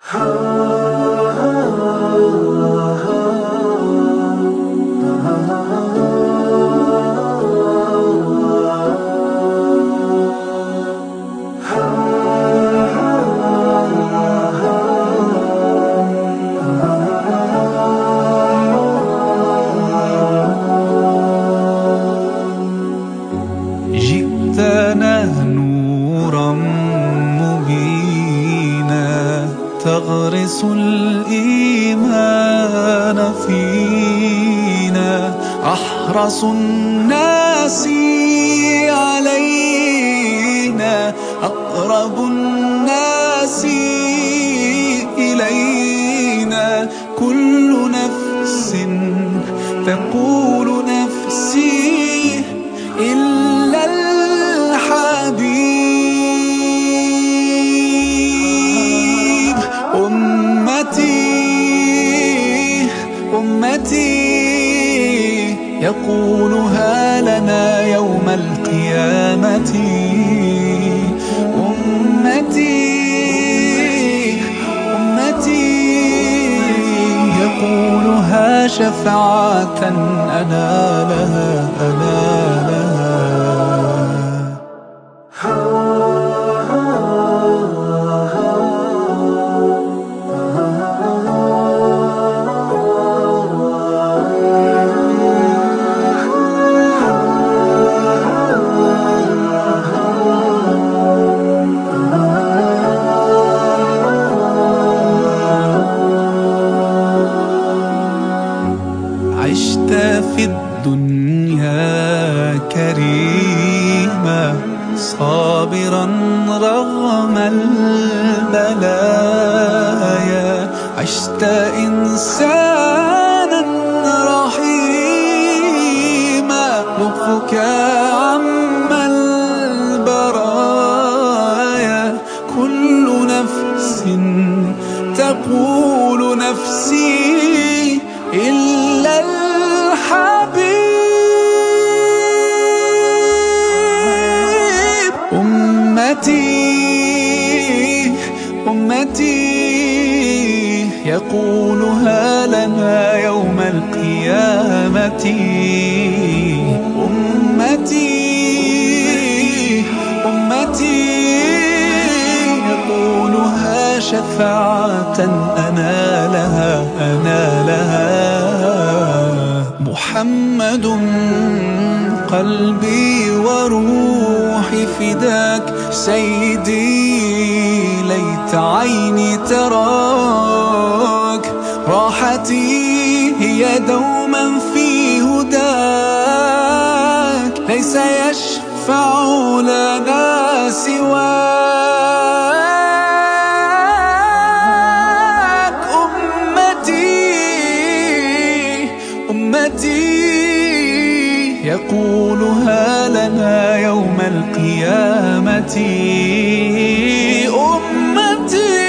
Oh. تغرس الإيمان فينا. أحرص الناس علينا. أقرب الناس إلينا. كل نفس تقول يقولها لنا يوم القيامة؟ أمتي أمتي. يقولها شفاعة أنا لها. في الدنيا كريما صابرا رغم البلايا عشت إنسانا رحيما لطفك عم البرايا كل نفس تقول نفسي إلا أمتي أمتي يقولها لنا يوم القيامة. أمتي أمتي يقولها شفاعة أنا لها أنا لها. محمد قلبي وروحي. فداك سيدي ليت عيني تراك. راحتي هي دوما في هداك. ليس يشفع لنا سواك. يقولها لنا يوم القيامة أمتي